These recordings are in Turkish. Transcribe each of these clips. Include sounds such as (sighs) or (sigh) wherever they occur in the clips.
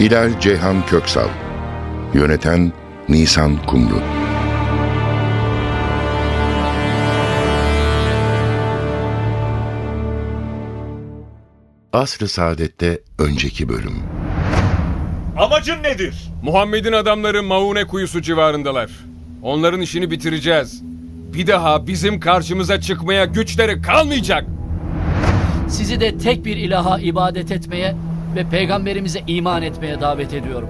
Hilal Ceyhan Köksal Yöneten Nisan Kumru Asr-ı Saadet'te önceki bölüm Amacın nedir? Muhammed'in adamları Maune kuyusu civarındalar. Onların işini bitireceğiz. Bir daha bizim karşımıza çıkmaya güçleri kalmayacak. Sizi de tek bir ilaha ibadet etmeye ve peygamberimize iman etmeye davet ediyorum.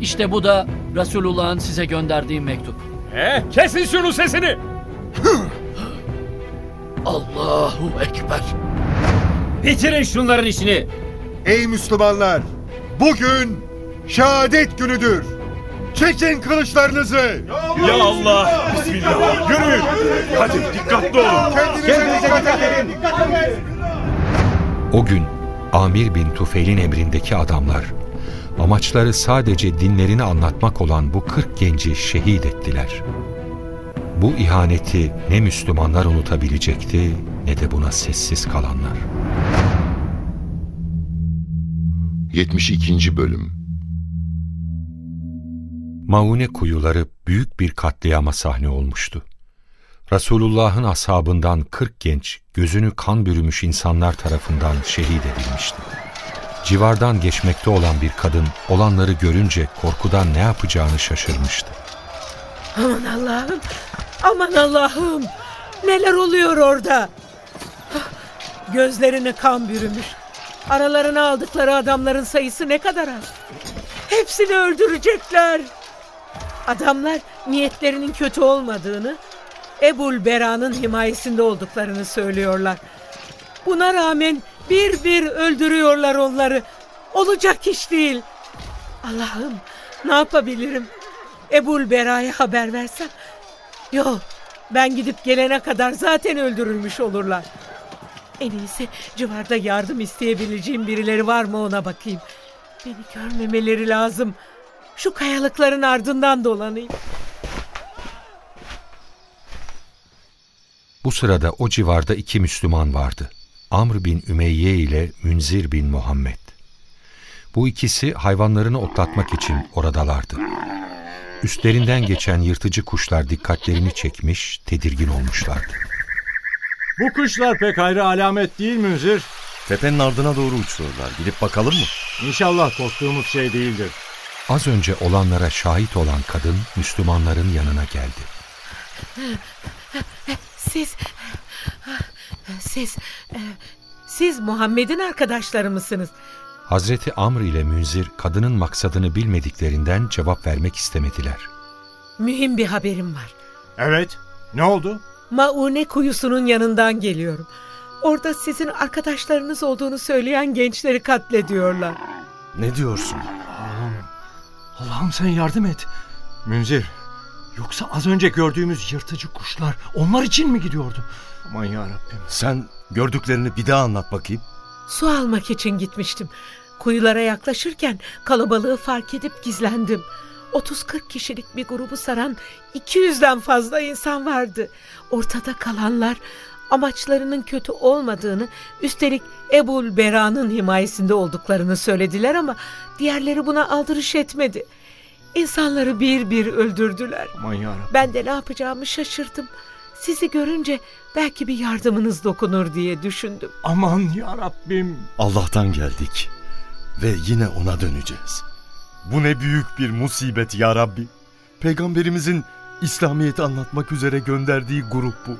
İşte bu da Resulullah'ın size gönderdiği mektup. He, kesin şunun sesini. (laughs) Allahu Ekber. Bitirin şunların işini. Ey Müslümanlar! Bugün şehadet günüdür. Çekin kılıçlarınızı. Ya Allah! Bismillah! Yürüyün! Hadi dikkatli olun. Kendinize dikkat edin. O gün Amir bin Tufel'in emrindeki adamlar amaçları sadece dinlerini anlatmak olan bu 40 genci şehit ettiler. Bu ihaneti ne Müslümanlar unutabilecekti ne de buna sessiz kalanlar. 72. Bölüm Maune kuyuları büyük bir katliama sahne olmuştu. Resulullah'ın ashabından 40 genç, gözünü kan bürümüş insanlar tarafından şehit edilmişti. Civardan geçmekte olan bir kadın olanları görünce korkudan ne yapacağını şaşırmıştı. Aman Allah'ım, aman Allah'ım. Neler oluyor orada? Gözlerini kan bürümüş. Aralarına aldıkları adamların sayısı ne kadar az. Hepsini öldürecekler. Adamlar niyetlerinin kötü olmadığını, Ebul Bera'nın himayesinde olduklarını söylüyorlar. Buna rağmen bir bir öldürüyorlar onları. Olacak iş değil. Allah'ım ne yapabilirim? Ebul Bera'ya haber versem? Yok ben gidip gelene kadar zaten öldürülmüş olurlar. En iyisi civarda yardım isteyebileceğim birileri var mı ona bakayım. Beni görmemeleri lazım. Şu kayalıkların ardından dolanayım. Bu sırada o civarda iki Müslüman vardı. Amr bin Ümeyye ile Münzir bin Muhammed. Bu ikisi hayvanlarını otlatmak için oradalardı. Üstlerinden geçen yırtıcı kuşlar dikkatlerini çekmiş, tedirgin olmuşlardı. Bu kuşlar pek hayra alamet değil Münzir. Tepenin ardına doğru uçuyorlar. Gidip bakalım mı? İnşallah korktuğumuz şey değildir. Az önce olanlara şahit olan kadın Müslümanların yanına geldi. Siz... Siz... Siz Muhammed'in arkadaşları mısınız? Hazreti Amr ile Münzir kadının maksadını bilmediklerinden cevap vermek istemediler. Mühim bir haberim var. Evet. Ne oldu? Maune kuyusunun yanından geliyorum. Orada sizin arkadaşlarınız olduğunu söyleyen gençleri katlediyorlar. Ne diyorsun? Allah'ım sen yardım et. Münzir. Yoksa az önce gördüğümüz yırtıcı kuşlar onlar için mi gidiyordu? Aman ya Rabbim. Sen gördüklerini bir daha anlat bakayım. Su almak için gitmiştim. Kuyulara yaklaşırken kalabalığı fark edip gizlendim. 30-40 kişilik bir grubu saran 200'den fazla insan vardı. Ortada kalanlar amaçlarının kötü olmadığını, üstelik Ebul Bera'nın himayesinde olduklarını söylediler ama diğerleri buna aldırış etmedi. İnsanları bir bir öldürdüler. Aman ya Rabbim. Ben de ne yapacağımı şaşırdım. Sizi görünce belki bir yardımınız dokunur diye düşündüm. Aman ya Rabbim. Allah'tan geldik. Ve yine ona döneceğiz. Bu ne büyük bir musibet ya Rabbi. Peygamberimizin İslamiyet'i anlatmak üzere gönderdiği grup bu.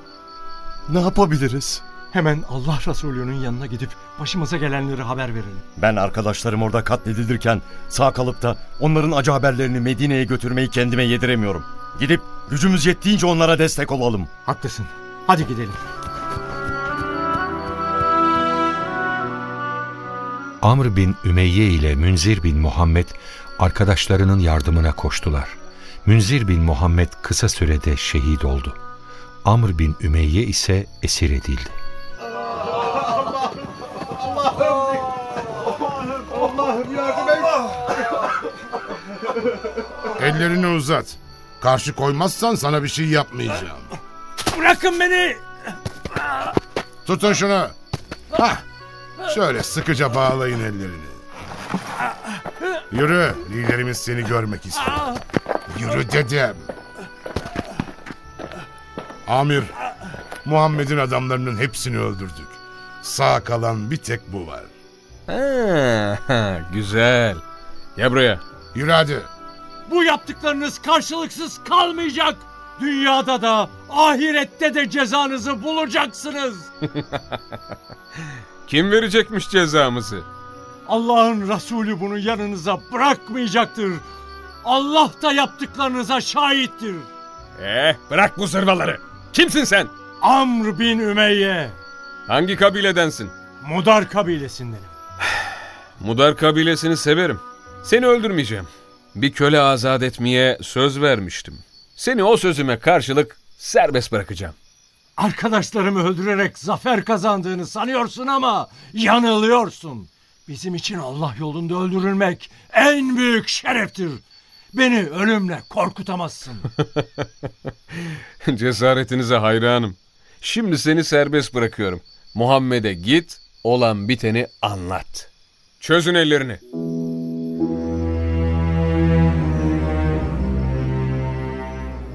Ne yapabiliriz? Hemen Allah Resulü'nün yanına gidip başımıza gelenleri haber verelim. Ben arkadaşlarım orada katledilirken sağ kalıp da onların acı haberlerini Medine'ye götürmeyi kendime yediremiyorum. Gidip gücümüz yettiğince onlara destek olalım. Haklısın. Hadi gidelim. Amr bin Ümeyye ile Münzir bin Muhammed arkadaşlarının yardımına koştular. Münzir bin Muhammed kısa sürede şehit oldu. Amr bin Ümeyye ise esir edildi. Ellerini uzat. Karşı koymazsan sana bir şey yapmayacağım. Bırakın beni! Tutun şunu. Hah. Şöyle sıkıca bağlayın ellerini. Yürü. Liderimiz seni görmek istiyor. Yürü dedim. Amir. Muhammed'in adamlarının hepsini öldürdük. Sağ kalan bir tek bu var. Ha, (laughs) güzel. Gel buraya. Yürü hadi. Bu yaptıklarınız karşılıksız kalmayacak. Dünyada da ahirette de cezanızı bulacaksınız. (laughs) Kim verecekmiş cezamızı? Allah'ın Resulü bunu yanınıza bırakmayacaktır. Allah da yaptıklarınıza şahittir. Eh bırak bu zırvaları. Kimsin sen? Amr bin Ümeyye, Hangi kabiledensin? Mudar kabilesindenim. (sighs) Mudar kabilesini severim. Seni öldürmeyeceğim. Bir köle azat etmeye söz vermiştim. Seni o sözüme karşılık serbest bırakacağım. Arkadaşlarımı öldürerek zafer kazandığını sanıyorsun ama yanılıyorsun. Bizim için Allah yolunda öldürülmek en büyük şereftir. Beni ölümle korkutamazsın. (laughs) Cesaretinize hayranım. Şimdi seni serbest bırakıyorum. Muhammed'e git, olan biteni anlat. Çözün ellerini.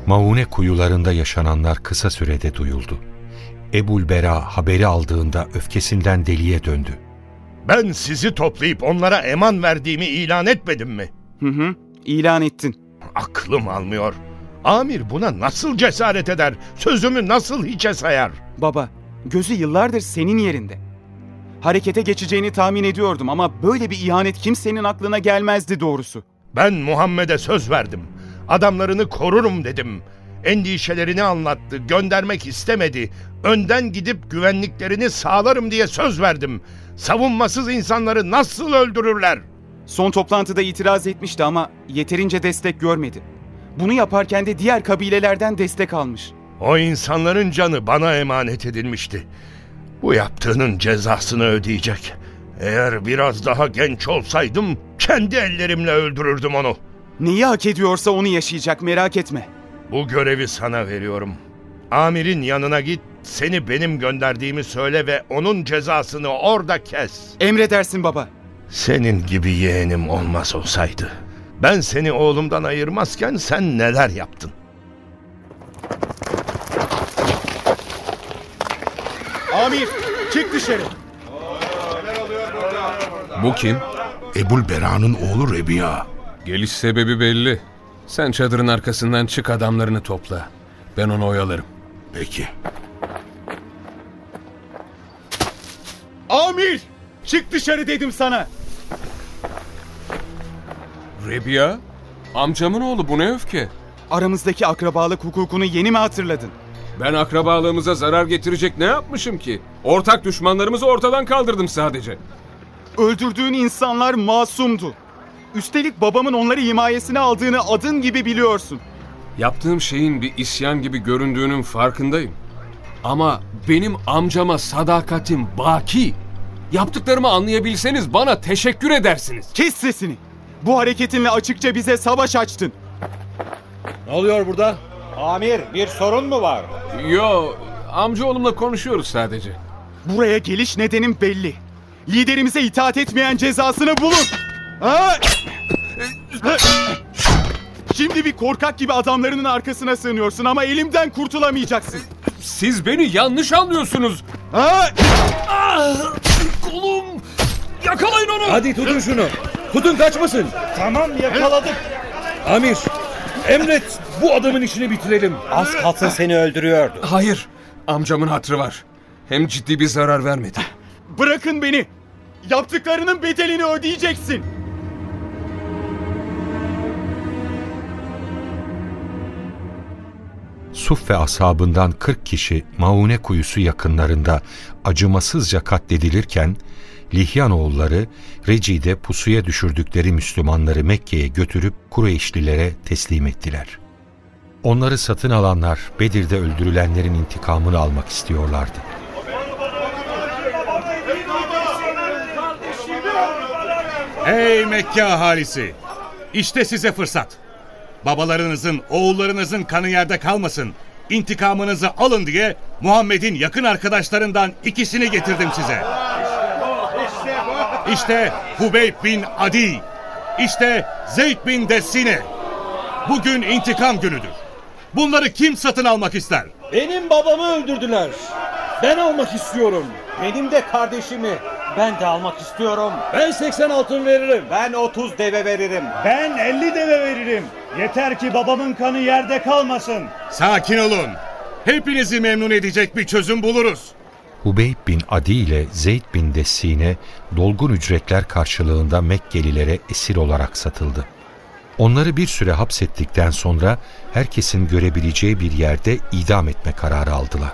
Maune kuyularında yaşananlar kısa sürede duyuldu. Ebul Bera haberi aldığında öfkesinden deliye döndü. Ben sizi toplayıp onlara eman verdiğimi ilan etmedim mi? Hı hı, ilan ettin. Aklım almıyor. Amir buna nasıl cesaret eder? Sözümü nasıl hiçe sayar? Baba, gözü yıllardır senin yerinde. Harekete geçeceğini tahmin ediyordum ama böyle bir ihanet kimsenin aklına gelmezdi doğrusu. Ben Muhammed'e söz verdim. Adamlarını korurum dedim. Endişelerini anlattı, göndermek istemedi. Önden gidip güvenliklerini sağlarım diye söz verdim. Savunmasız insanları nasıl öldürürler? Son toplantıda itiraz etmişti ama yeterince destek görmedi. Bunu yaparken de diğer kabilelerden destek almış. O insanların canı bana emanet edilmişti. Bu yaptığının cezasını ödeyecek. Eğer biraz daha genç olsaydım kendi ellerimle öldürürdüm onu. Neyi hak ediyorsa onu yaşayacak merak etme. Bu görevi sana veriyorum. Amirin yanına git, seni benim gönderdiğimi söyle ve onun cezasını orada kes. Emredersin baba. Senin gibi yeğenim olmaz olsaydı. Ben seni oğlumdan ayırmazken sen neler yaptın? Amir, çık dışarı. Bu kim? Ebul Bera'nın oğlu Rebiya. Geliş sebebi belli. Sen çadırın arkasından çık adamlarını topla. Ben onu oyalarım. Peki. Amir, çık dışarı dedim sana. Rebiya? Amcamın oğlu bu ne öfke? Aramızdaki akrabalık hukukunu yeni mi hatırladın? Ben akrabalığımıza zarar getirecek ne yapmışım ki? Ortak düşmanlarımızı ortadan kaldırdım sadece. Öldürdüğün insanlar masumdu. Üstelik babamın onları himayesine aldığını adın gibi biliyorsun. Yaptığım şeyin bir isyan gibi göründüğünün farkındayım. Ama benim amcama sadakatim baki. Yaptıklarımı anlayabilseniz bana teşekkür edersiniz. Kes sesini. Bu hareketinle açıkça bize savaş açtın. Ne oluyor burada? Amir bir sorun mu var? Yo, amcaoğlumla konuşuyoruz sadece. Buraya geliş nedenim belli. Liderimize itaat etmeyen cezasını bulun. Ha! Şimdi bir korkak gibi adamlarının arkasına sığınıyorsun ama elimden kurtulamayacaksın. Siz beni yanlış anlıyorsunuz. Ha! Kolum! Yakalayın onu! Hadi tutun şunu. Tutun kaçmasın. Tamam yakaladık. Amir, emret bu adamın işini bitirelim. Az kalsın seni öldürüyordu. Hayır, amcamın hatırı var. Hem ciddi bir zarar vermedi. Bırakın beni. Yaptıklarının bedelini ödeyeceksin. Suf ve ashabından 40 kişi Maune kuyusu yakınlarında acımasızca katledilirken Lihyanoğulları Reci'de pusuya düşürdükleri Müslümanları Mekke'ye götürüp Kureyşlilere teslim ettiler. Onları satın alanlar Bedir'de öldürülenlerin intikamını almak istiyorlardı. Ey Mekke ahalisi! İşte size fırsat. Babalarınızın, oğullarınızın kanı yerde kalmasın. İntikamınızı alın diye Muhammed'in yakın arkadaşlarından ikisini getirdim size. İşte Hubeyb bin Adi. İşte Zeyd bin Dessine. Bugün intikam günüdür. Bunları kim satın almak ister? Benim babamı öldürdüler. Ben almak istiyorum. Benim de kardeşimi. Ben de almak istiyorum. Ben 80 altın veririm. Ben 30 deve veririm. Ben 50 deve veririm. Yeter ki babamın kanı yerde kalmasın. Sakin olun. Hepinizi memnun edecek bir çözüm buluruz. Hubeyb bin Adi ile Zeyd bin Dessine dolgun ücretler karşılığında Mekkelilere esir olarak satıldı. Onları bir süre hapsettikten sonra herkesin görebileceği bir yerde idam etme kararı aldılar.